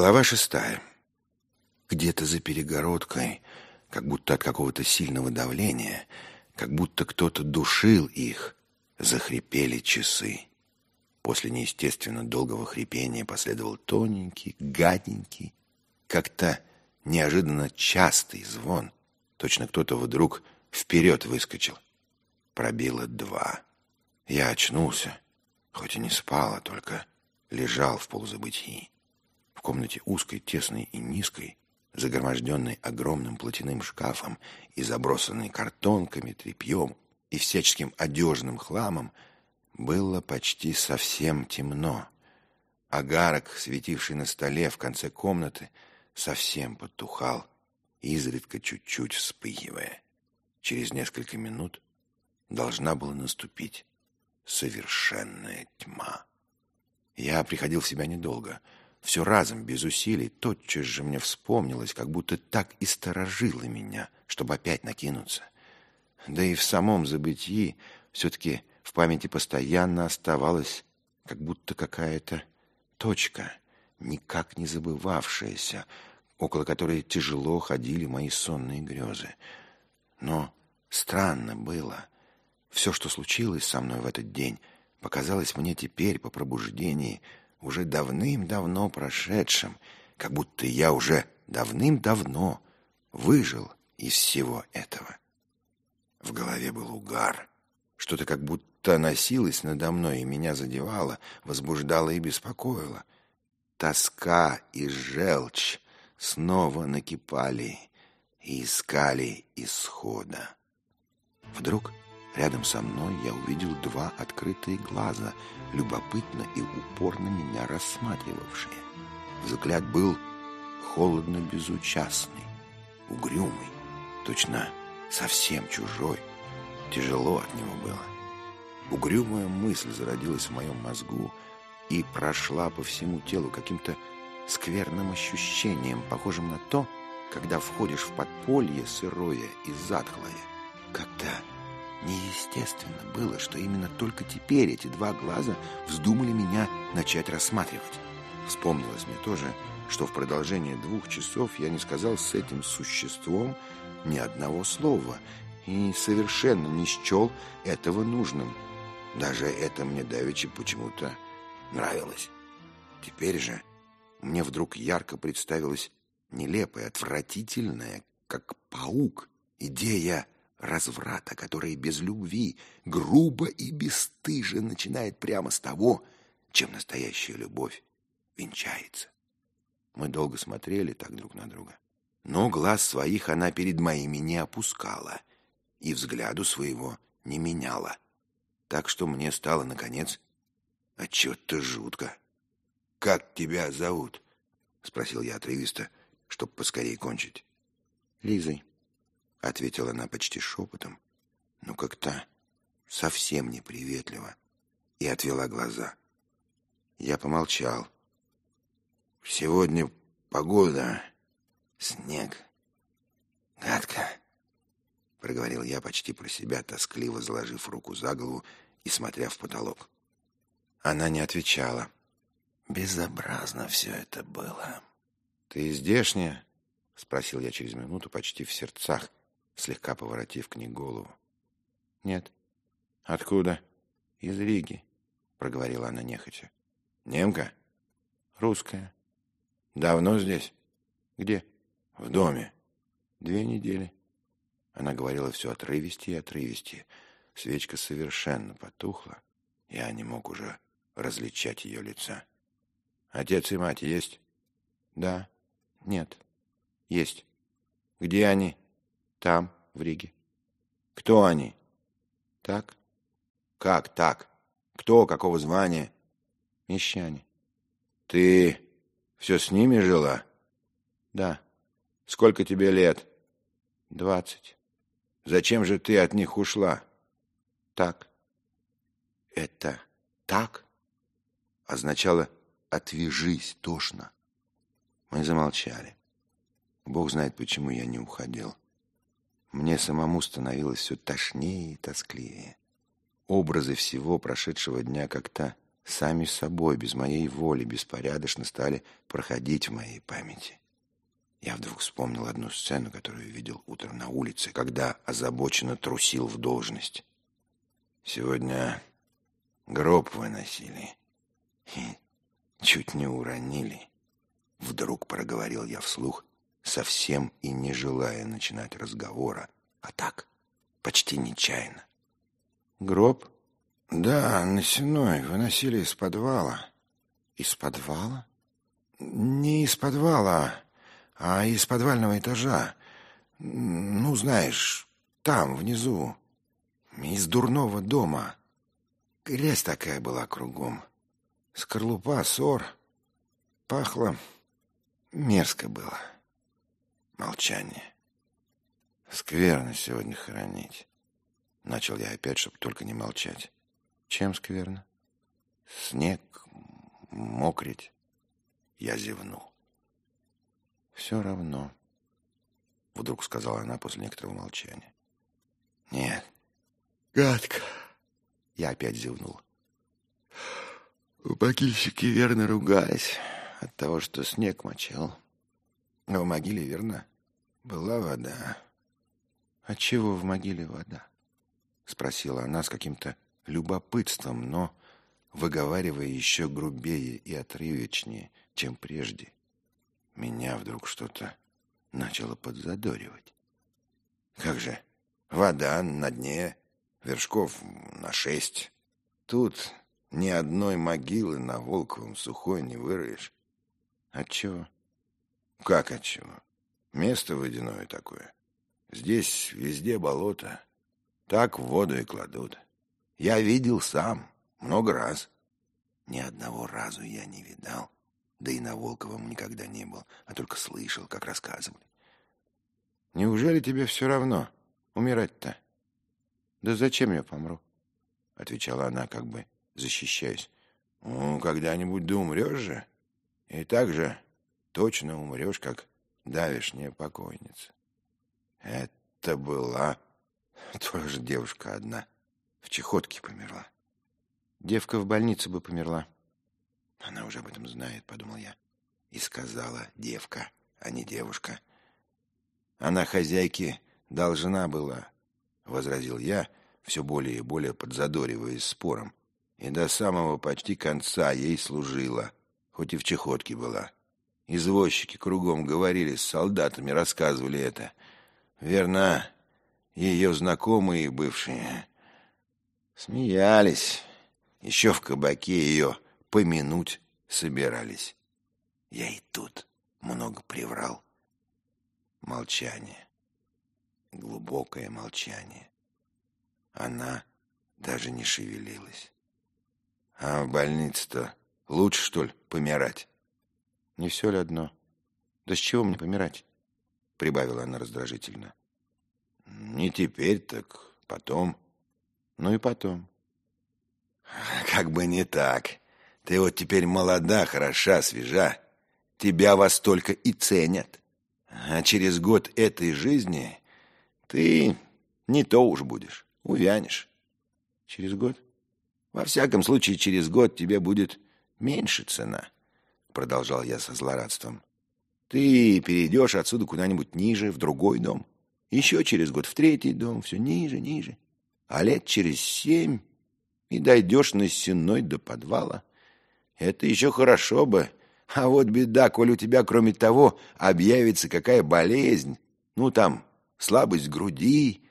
Глава шестая. Где-то за перегородкой, как будто от какого-то сильного давления, как будто кто-то душил их, захрипели часы. После неестественно долгого хрипения последовал тоненький, гаденький, как-то неожиданно частый звон. Точно кто-то вдруг вперед выскочил. Пробило два. Я очнулся, хоть и не спал, а только лежал в полузабытии. В комнате узкой, тесной и низкой, загроможденной огромным платяным шкафом и забросанной картонками, тряпьем и всяческим одежным хламом, было почти совсем темно. Агарок, светивший на столе в конце комнаты, совсем потухал, изредка чуть-чуть вспыхивая. Через несколько минут должна была наступить совершенная тьма. Я приходил в себя недолго — все разом, без усилий, тотчас же мне вспомнилось, как будто так и сторожило меня, чтобы опять накинуться. Да и в самом забытии все-таки в памяти постоянно оставалась как будто какая-то точка, никак не забывавшаяся, около которой тяжело ходили мои сонные грезы. Но странно было. Все, что случилось со мной в этот день, показалось мне теперь по пробуждении – уже давным-давно прошедшим, как будто я уже давным-давно выжил из всего этого. В голове был угар. Что-то как будто носилось надо мной и меня задевало, возбуждало и беспокоило. Тоска и желчь снова накипали и искали исхода. Вдруг Рядом со мной я увидел два открытые глаза, любопытно и упорно меня рассматривавшие. Взгляд был холодно-безучастный, угрюмый, точно совсем чужой. Тяжело от него было. Угрюмая мысль зародилась в моем мозгу и прошла по всему телу каким-то скверным ощущением, похожим на то, когда входишь в подполье сырое и затхлое. Когда Неестественно было, что именно только теперь эти два глаза вздумали меня начать рассматривать. Вспомнилось мне тоже, что в продолжение двух часов я не сказал с этим существом ни одного слова и совершенно не счел этого нужным. Даже это мне давеча почему-то нравилось. Теперь же мне вдруг ярко представилась нелепая, отвратительная, как паук, идея разврата, который без любви, грубо и бесстыже начинает прямо с того, чем настоящая любовь венчается. Мы долго смотрели так друг на друга. Но глаз своих она перед моими не опускала и взгляду своего не меняла. Так что мне стало, наконец, отчего-то жутко. «Как тебя зовут?» — спросил я отрывисто, чтоб поскорее кончить. «Лизой». — ответила она почти шепотом, но как-то совсем неприветливо, и отвела глаза. Я помолчал. «Сегодня погода, снег, гадко», — проговорил я почти про себя, тоскливо заложив руку за голову и смотря в потолок. Она не отвечала. Безобразно все это было. «Ты здешняя?» — спросил я через минуту почти в сердцах, слегка поворотив к ней голову. «Нет». «Откуда?» «Из Риги», — проговорила она нехотя. «Немка?» «Русская». «Давно здесь?» «Где?» «В доме». «Две недели». Она говорила все отрывистее и отрывистее. Свечка совершенно потухла. Я не мог уже различать ее лица. «Отец и мать есть?» «Да». «Нет». «Есть». «Где они?» Там, в Риге. Кто они? Так. Как так? Кто, какого звания? Мещане. Ты все с ними жила? Да. Сколько тебе лет? Двадцать. Зачем же ты от них ушла? Так. Это так означало «отвяжись, тошно». Мы замолчали. Бог знает, почему я не уходил. Мне самому становилось все тошнее и тоскливее. Образы всего прошедшего дня как-то сами собой, без моей воли, беспорядочно стали проходить в моей памяти. Я вдруг вспомнил одну сцену, которую видел утром на улице, когда озабоченно трусил в должность. Сегодня гроб выносили и чуть не уронили. Вдруг проговорил я вслух, совсем и не желая начинать разговора, а так, почти нечаянно. Гроб? Да, насеной выносили из подвала. Из подвала? Не из подвала, а из подвального этажа. Ну, знаешь, там, внизу, из дурного дома. Грязь такая была кругом. Скорлупа, сор. Пахло. Мерзко было. Молчание. Скверно сегодня хоронить. Начал я опять, чтобы только не молчать. Чем скверно? Снег, мокрить. Я зевнул. Все равно, вдруг сказала она после некоторого молчания. Нет, гадко. Я опять зевнул. Могильщики верно ругались от того, что снег мочил. Но в могиле, верно, была вода. От чего в могиле вода? Спросила она с каким-то любопытством, но выговаривая еще грубее и отрывочнее, чем прежде. Меня вдруг что-то начало подзадоривать. Как же, вода на дне, вершков на шесть. Тут ни одной могилы на Волковом сухой не выроешь. Отчего? Как отчего? Место водяное такое. Здесь везде болото. Так в воду и кладут. Я видел сам, много раз. Ни одного разу я не видал, да и на Волковом никогда не был, а только слышал, как рассказывали. Неужели тебе все равно умирать-то? Да зачем я помру? Отвечала она, как бы защищаясь. Ну, когда-нибудь да умрешь же. И так же точно умрешь, как давешняя покойница. Это была тоже девушка одна. В чехотке померла. Девка в больнице бы померла. Она уже об этом знает, подумал я. И сказала девка, а не девушка. Она хозяйке должна была, возразил я, все более и более подзадориваясь спором. И до самого почти конца ей служила, хоть и в чехотке была. Извозчики кругом говорили с солдатами, рассказывали это. Верно, ее знакомые бывшие смеялись. Еще в кабаке ее помянуть собирались. Я и тут много приврал. Молчание. Глубокое молчание. Она даже не шевелилась. А в больнице-то лучше, что ли, помирать? Не все ли одно? Да с чего мне помирать? Прибавила она раздражительно. Не теперь, так потом. Ну и потом. Как бы не так. Ты вот теперь молода, хороша, свежа. Тебя вас только и ценят. А через год этой жизни ты не то уж будешь, увянешь. Через год? Во всяком случае, через год тебе будет меньше цена продолжал я со злорадством. Ты перейдешь отсюда куда-нибудь ниже, в другой дом. Еще через год в третий дом, все ниже, ниже. А лет через семь и дойдешь на сеной до подвала. Это еще хорошо бы. А вот беда, коль у тебя, кроме того, объявится какая болезнь. Ну, там, слабость груди,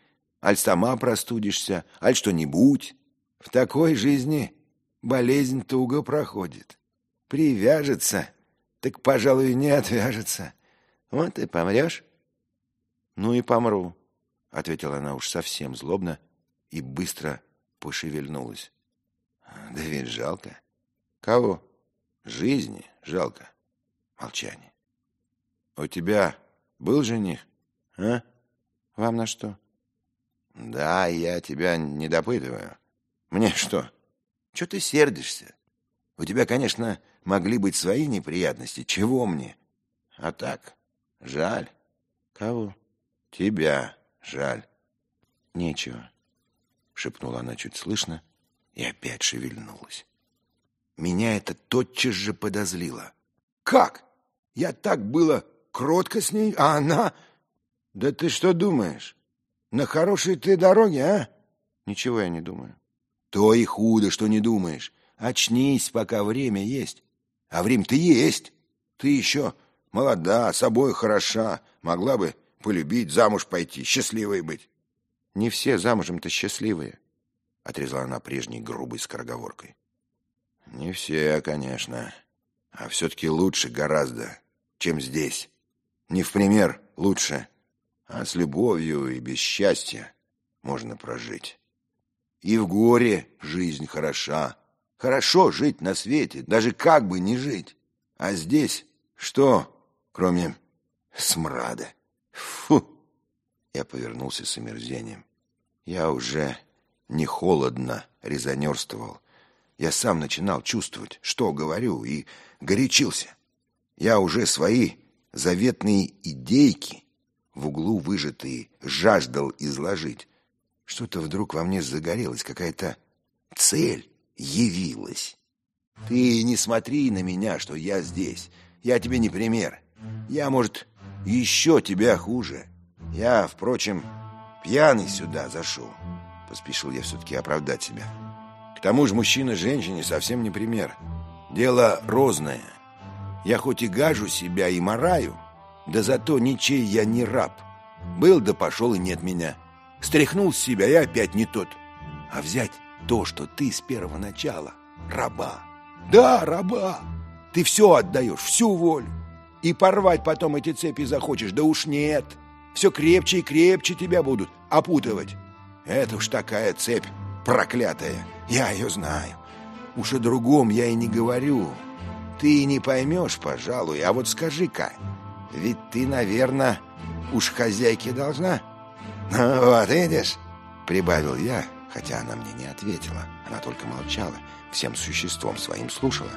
аль сама простудишься, аль что-нибудь. В такой жизни болезнь туго проходит. Привяжется, так, пожалуй, не отвяжется. Вот и помрешь. Ну и помру, ответила она уж совсем злобно и быстро пошевельнулась. Да ведь жалко. Кого? Жизни жалко. Молчание. У тебя был жених? А? Вам на что? Да, я тебя не допытываю. Мне что? Чего ты сердишься? У тебя, конечно, могли быть свои неприятности. Чего мне? А так, жаль. Кого? Тебя жаль. Нечего, шепнула она чуть слышно и опять шевельнулась. Меня это тотчас же подозлило. Как? Я так было кротко с ней, а она... Да ты что думаешь? На хорошей ты дороге, а? Ничего я не думаю. То и худо, что не думаешь. Очнись, пока время есть. А время-то есть. Ты еще молода, собой хороша. Могла бы полюбить, замуж пойти, счастливой быть. Не все замужем-то счастливые, — отрезала она прежней грубой скороговоркой. Не все, конечно. А все-таки лучше гораздо, чем здесь. Не в пример лучше, а с любовью и без счастья можно прожить. И в горе жизнь хороша. Хорошо жить на свете, даже как бы не жить. А здесь что, кроме смрада? Фу! Я повернулся с омерзением. Я уже не холодно резонерствовал. Я сам начинал чувствовать, что говорю, и горячился. Я уже свои заветные идейки в углу выжатые жаждал изложить. Что-то вдруг во мне загорелось, какая-то цель явилась. Ты не смотри на меня, что я здесь. Я тебе не пример. Я, может, еще тебя хуже. Я, впрочем, пьяный сюда зашел. Поспешил я все-таки оправдать себя. К тому же мужчина женщине совсем не пример. Дело розное. Я хоть и гажу себя и мораю, да зато ничей я не раб. Был да пошел и нет меня. Стряхнул с себя и опять не тот. А взять то, что ты с первого начала раба. Да, раба. Ты все отдаешь, всю волю. И порвать потом эти цепи захочешь, да уж нет. Все крепче и крепче тебя будут опутывать. Это уж такая цепь проклятая. Я ее знаю. Уж о другом я и не говорю. Ты не поймешь, пожалуй. А вот скажи-ка, ведь ты, наверное, уж хозяйке должна? Ну, вот видишь, прибавил я, хотя она мне не ответила. Она только молчала, всем существом своим слушала.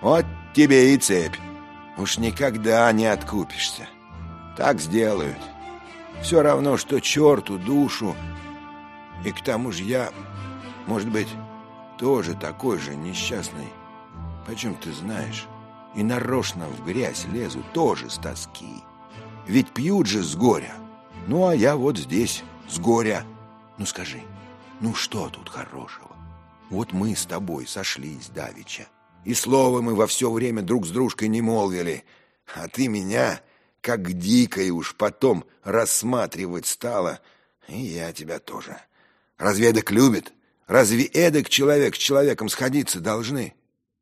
Вот тебе и цепь. Уж никогда не откупишься. Так сделают. Все равно, что черту душу. И к тому же я, может быть, тоже такой же несчастный. Почем ты знаешь? И нарочно в грязь лезу тоже с тоски. Ведь пьют же с горя. Ну, а я вот здесь, с горя. Ну, скажи, ну что тут хорошего? Вот мы с тобой сошлись давеча. И слова мы во все время друг с дружкой не молвили. А ты меня, как дикой уж потом, рассматривать стала. И я тебя тоже. Разве эдак любит? Разве эдак человек с человеком сходиться должны?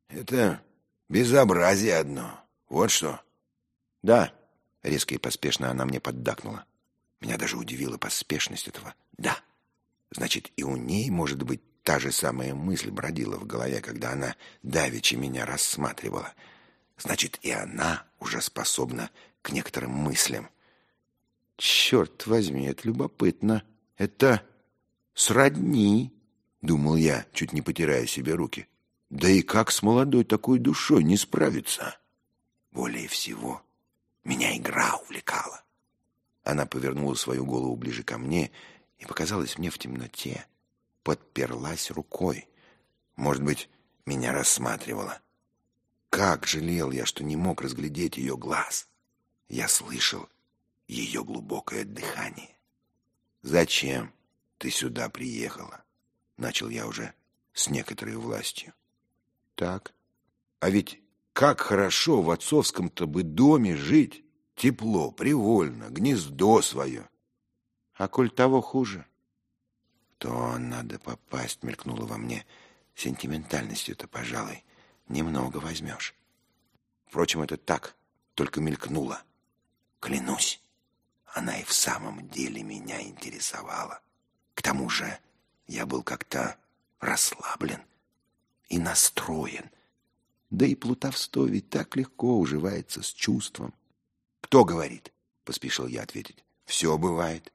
Это безобразие одно. Вот что. Да, резко и поспешно она мне поддакнула. Меня даже удивила поспешность этого. Да. Значит, и у ней, может быть, Та же самая мысль бродила в голове, когда она давеча меня рассматривала. Значит, и она уже способна к некоторым мыслям. Черт возьми, это любопытно. Это сродни, думал я, чуть не потирая себе руки. Да и как с молодой такой душой не справиться? Более всего, меня игра увлекала. Она повернула свою голову ближе ко мне и показалась мне в темноте подперлась рукой. Может быть, меня рассматривала. Как жалел я, что не мог разглядеть ее глаз. Я слышал ее глубокое дыхание. «Зачем ты сюда приехала?» Начал я уже с некоторой властью. «Так. А ведь как хорошо в отцовском-то бы доме жить. Тепло, привольно, гнездо свое. А коль того хуже, то надо попасть, мелькнуло во мне. Сентиментальностью-то, пожалуй, немного возьмешь. Впрочем, это так, только мелькнуло. Клянусь, она и в самом деле меня интересовала. К тому же я был как-то расслаблен и настроен. Да и плутовство ведь так легко уживается с чувством. «Кто говорит?» — поспешил я ответить. «Все бывает.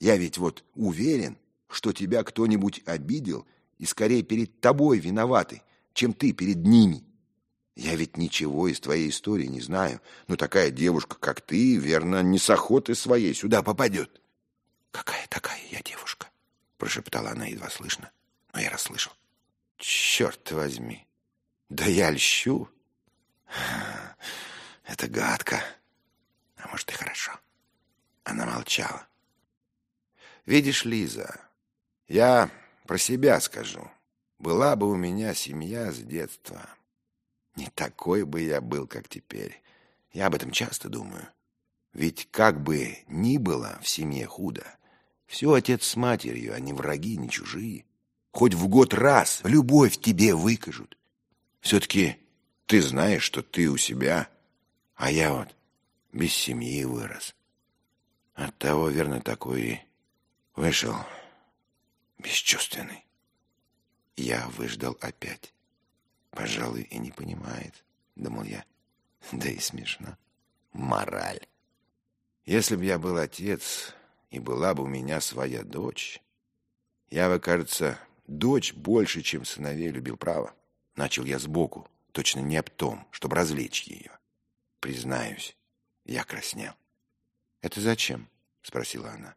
Я ведь вот уверен, что тебя кто-нибудь обидел, и скорее перед тобой виноваты, чем ты перед ними. Я ведь ничего из твоей истории не знаю, но такая девушка, как ты, верно, не с охоты своей сюда попадет. «Какая такая я девушка?» — прошептала она едва слышно, но я расслышал. «Черт возьми! Да я льщу. Это гадко. А может, и хорошо. Она молчала. Видишь, Лиза, я про себя скажу. Была бы у меня семья с детства. Не такой бы я был, как теперь. Я об этом часто думаю. Ведь как бы ни было в семье худо, все отец с матерью, они враги, не чужие. Хоть в год раз любовь тебе выкажут. Все-таки ты знаешь, что ты у себя, а я вот без семьи вырос. Оттого, верно, такой и вышел бесчувственный. Я выждал опять. Пожалуй, и не понимает, думал я. Да и смешно. Мораль. Если бы я был отец, и была бы у меня своя дочь, я бы, кажется, дочь больше, чем сыновей любил право. Начал я сбоку, точно не об том, чтобы развлечь ее. Признаюсь, я краснел. «Это зачем?» — спросила она.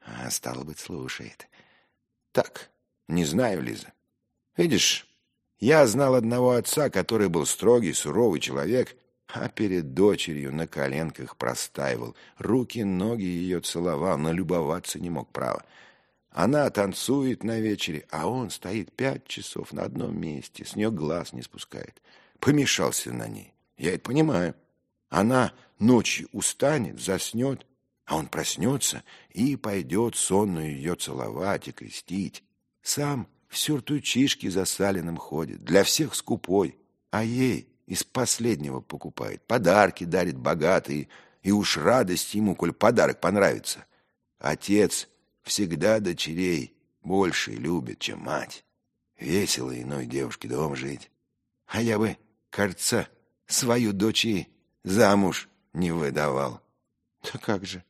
«А, стало быть, слушает». «Так, не знаю, Лиза. Видишь, я знал одного отца, который был строгий, суровый человек, а перед дочерью на коленках простаивал, руки, ноги ее целовал, но любоваться не мог права. Она танцует на вечере, а он стоит пять часов на одном месте, с нее глаз не спускает. Помешался на ней. Я это понимаю. Она ночью устанет, заснет, а он проснется и пойдет сонную ее целовать и крестить. Сам в сюртучишке за Салиным ходит, для всех скупой, а ей из последнего покупает. Подарки дарит богатые, и уж радость ему, коль подарок понравится. Отец всегда дочерей больше любит, чем мать. Весело иной девушке дом жить. А я бы, кажется, свою дочь и замуж не выдавал. — Да как же? —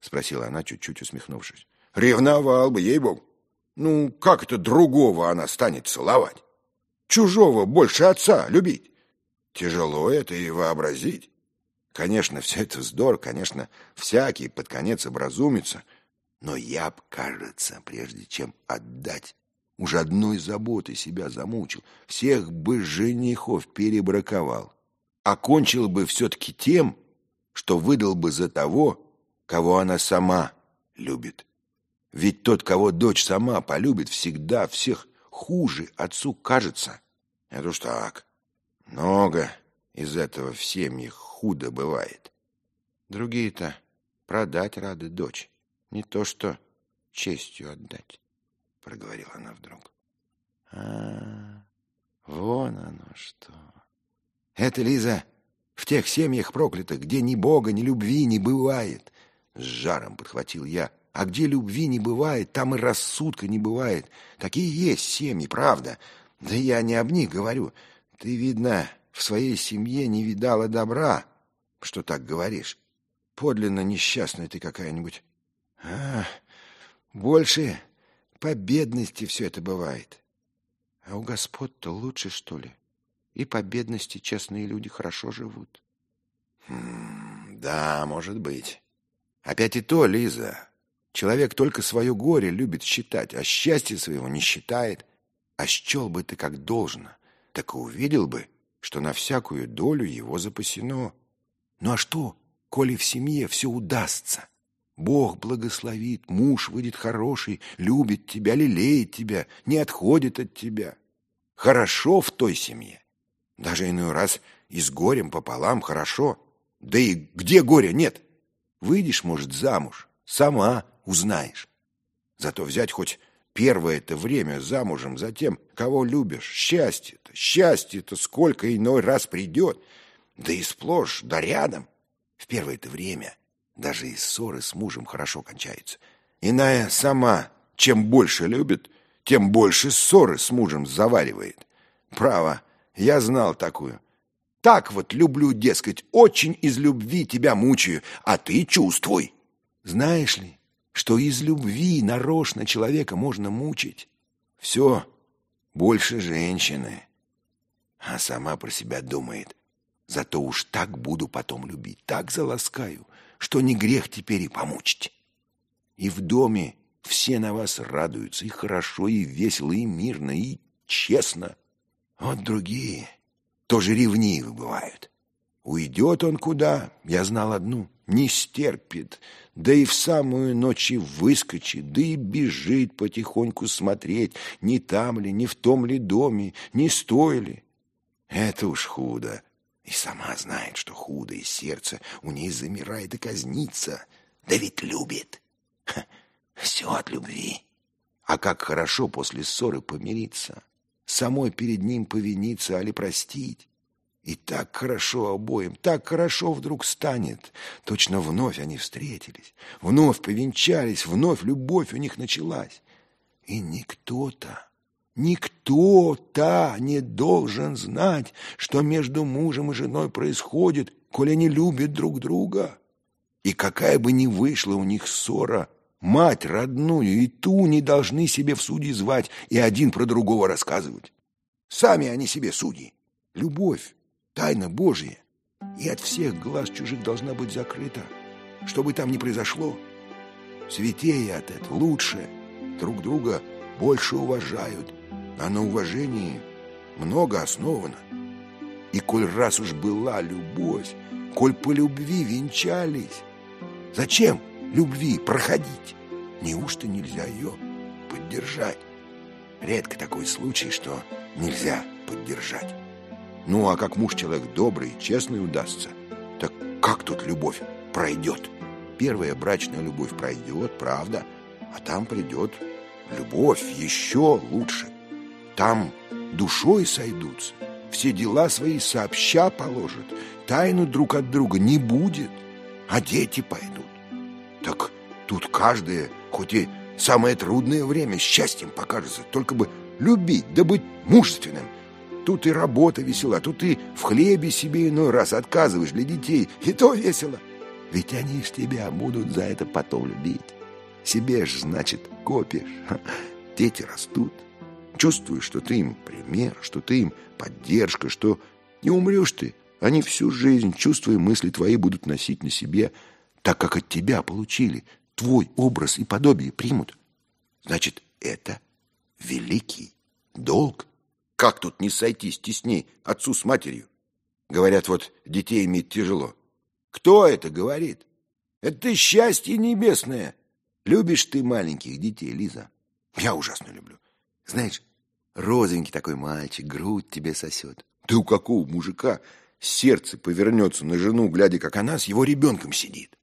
спросила она, чуть-чуть усмехнувшись. — Ревновал бы, ей-богу. Ну, как это другого она станет целовать? Чужого больше отца любить? Тяжело это и вообразить. Конечно, все это вздор, конечно, всякий под конец образумится, но я б, кажется, прежде чем отдать, уже одной заботой себя замучил, всех бы женихов перебраковал, окончил бы все-таки тем, что выдал бы за того, кого она сама любит. Ведь тот, кого дочь сама полюбит, всегда всех хуже отцу кажется. Это уж так. Много из этого в семьях худо бывает. Другие-то продать рады дочь, не то что честью отдать, — проговорила она вдруг. А, вон оно что. Это, Лиза, в тех семьях проклятых, где ни Бога, ни любви не бывает, — с жаром подхватил я, а где любви не бывает, там и рассудка не бывает. Такие есть семьи, правда. Да я не об них говорю. Ты, видно, в своей семье не видала добра, что так говоришь. Подлинно несчастная ты какая-нибудь. А, больше по бедности все это бывает. А у господ-то лучше, что ли? И по бедности честные люди хорошо живут. Хм, да, может быть. Опять и то, Лиза. Человек только свое горе любит считать, а счастье своего не считает. А счел бы ты как должно, так и увидел бы, что на всякую долю его запасено. Ну а что, коли в семье все удастся? Бог благословит, муж выйдет хороший, любит тебя, лелеет тебя, не отходит от тебя. Хорошо в той семье. Даже иной раз и с горем пополам хорошо. Да и где горя нет? Выйдешь, может, замуж, сама узнаешь. Зато взять хоть первое-то время замужем за тем, кого любишь. Счастье-то, счастье-то сколько иной раз придет. Да и сплошь, да рядом. В первое-то время даже и ссоры с мужем хорошо кончаются. Иная сама, чем больше любит, тем больше ссоры с мужем заваривает. Право, я знал такую. Так вот люблю, дескать, очень из любви тебя мучаю, а ты чувствуй. Знаешь ли, что из любви нарочно человека можно мучить. Все больше женщины. А сама про себя думает, зато уж так буду потом любить, так заласкаю, что не грех теперь и помучить. И в доме все на вас радуются, и хорошо, и весело, и мирно, и честно. Вот другие тоже ревнивы бывают. Уйдет он куда, я знал одну, не стерпит, да и в самую ночь выскочит, да и бежит потихоньку смотреть, не там ли, не в том ли доме, не стой ли. Это уж худо. И сама знает, что худо, и сердце у ней замирает и казнится. Да ведь любит. Ха, все от любви. А как хорошо после ссоры помириться. Самой перед ним повиниться, али простить. И так хорошо обоим, так хорошо вдруг станет. Точно вновь они встретились, вновь повенчались, вновь любовь у них началась. И никто-то, никто-то не должен знать, что между мужем и женой происходит, коли они любят друг друга. И какая бы ни вышла у них ссора, мать родную и ту не должны себе в судьи звать и один про другого рассказывать. Сами они себе судьи. Любовь тайна Божья, и от всех глаз чужих должна быть закрыта. Что бы там ни произошло, святее от этого, лучше, друг друга больше уважают, а на уважении много основано. И коль раз уж была любовь, коль по любви венчались, зачем любви проходить? Неужто нельзя ее поддержать? Редко такой случай, что нельзя поддержать. Ну, а как муж человек добрый, честный удастся, так как тут любовь пройдет? Первая брачная любовь пройдет, правда, а там придет любовь еще лучше. Там душой сойдутся, все дела свои сообща положат, тайну друг от друга не будет, а дети пойдут. Тут каждое, хоть и самое трудное время, счастьем покажется, только бы любить, да быть мужественным, Тут и работа весела, тут и в хлебе себе иной раз отказываешь для детей, и то весело. Ведь они ж тебя будут за это потом любить. Себе ж, значит, копишь. Дети растут. Чувствуешь, что ты им пример, что ты им поддержка, что не умрешь ты. Они всю жизнь, чувствуя мысли твои, будут носить на себе, так как от тебя получили. Твой образ и подобие примут. Значит, это великий долг. Как тут не сойтись тесней отцу с матерью? Говорят, вот детей иметь тяжело. Кто это говорит? Это счастье небесное. Любишь ты маленьких детей, Лиза? Я ужасно люблю. Знаешь, розовенький такой мальчик, грудь тебе сосет. Ты у какого мужика сердце повернется на жену, глядя, как она с его ребенком сидит?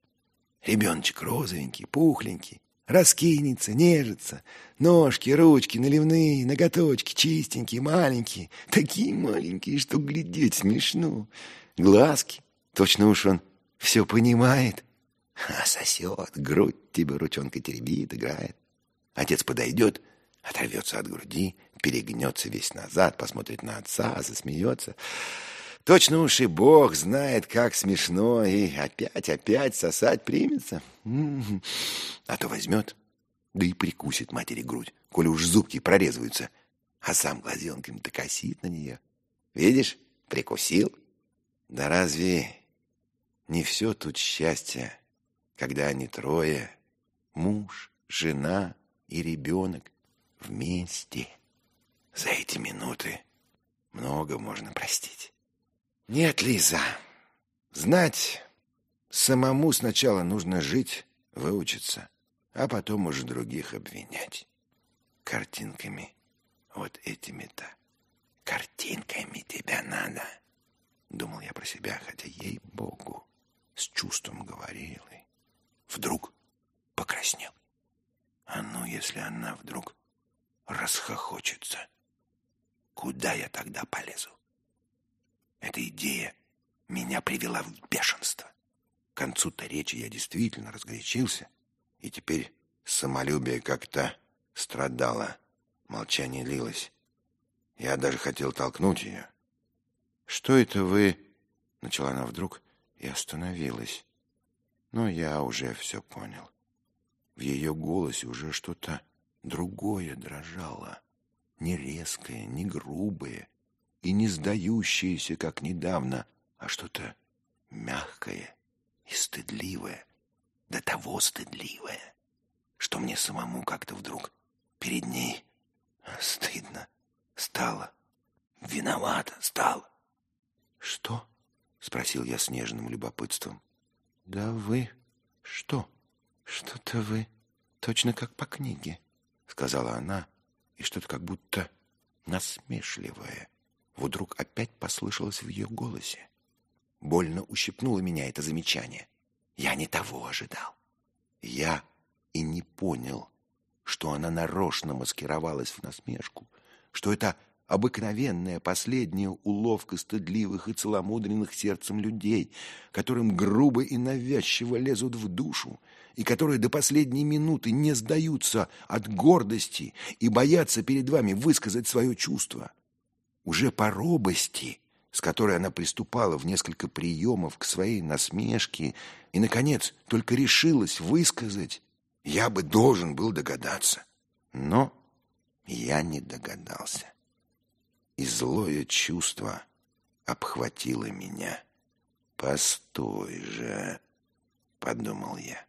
Ребеночек розовенький, пухленький, раскинется, нежится. Ножки, ручки наливные, ноготочки чистенькие, маленькие. Такие маленькие, что глядеть смешно. Глазки, точно уж он все понимает. А сосет, грудь тебе ручонкой теребит, играет. Отец подойдет, оторвется от груди, перегнется весь назад, посмотрит на отца, засмеется. Точно уж и Бог знает, как смешно, и опять-опять сосать примется. А то возьмет, да и прикусит матери грудь, коли уж зубки прорезываются, а сам глазенками-то косит на нее. Видишь, прикусил. Да разве не все тут счастье, когда они трое, муж, жена и ребенок, вместе? За эти минуты много можно простить. Нет, Лиза, знать, самому сначала нужно жить, выучиться, а потом уже других обвинять. Картинками, вот этими-то, картинками тебя надо. Думал я про себя, хотя ей-богу, с чувством говорил и вдруг покраснел. А ну, если она вдруг расхохочется, куда я тогда полезу? Эта идея меня привела в бешенство. К концу-то речи я действительно разгорячился, и теперь самолюбие как-то страдало, молчание лилось. Я даже хотел толкнуть ее. «Что это вы...» — начала она вдруг и остановилась. Но я уже все понял. В ее голосе уже что-то другое дрожало. Не резкое, не грубое, и не сдающееся, как недавно, а что-то мягкое и стыдливое, до того стыдливое, что мне самому как-то вдруг перед ней стыдно стало, виновато стало. «Что?» — спросил я с нежным любопытством. «Да вы... что? Что-то вы... точно как по книге», — сказала она, и что-то как будто насмешливое вдруг опять послышалось в ее голосе. Больно ущипнуло меня это замечание. Я не того ожидал. Я и не понял, что она нарочно маскировалась в насмешку, что это обыкновенная последняя уловка стыдливых и целомудренных сердцем людей, которым грубо и навязчиво лезут в душу, и которые до последней минуты не сдаются от гордости и боятся перед вами высказать свое чувство. Уже по робости, с которой она приступала в несколько приемов к своей насмешке и, наконец, только решилась высказать, я бы должен был догадаться. Но я не догадался и злое чувство обхватило меня. «Постой же!» — подумал я.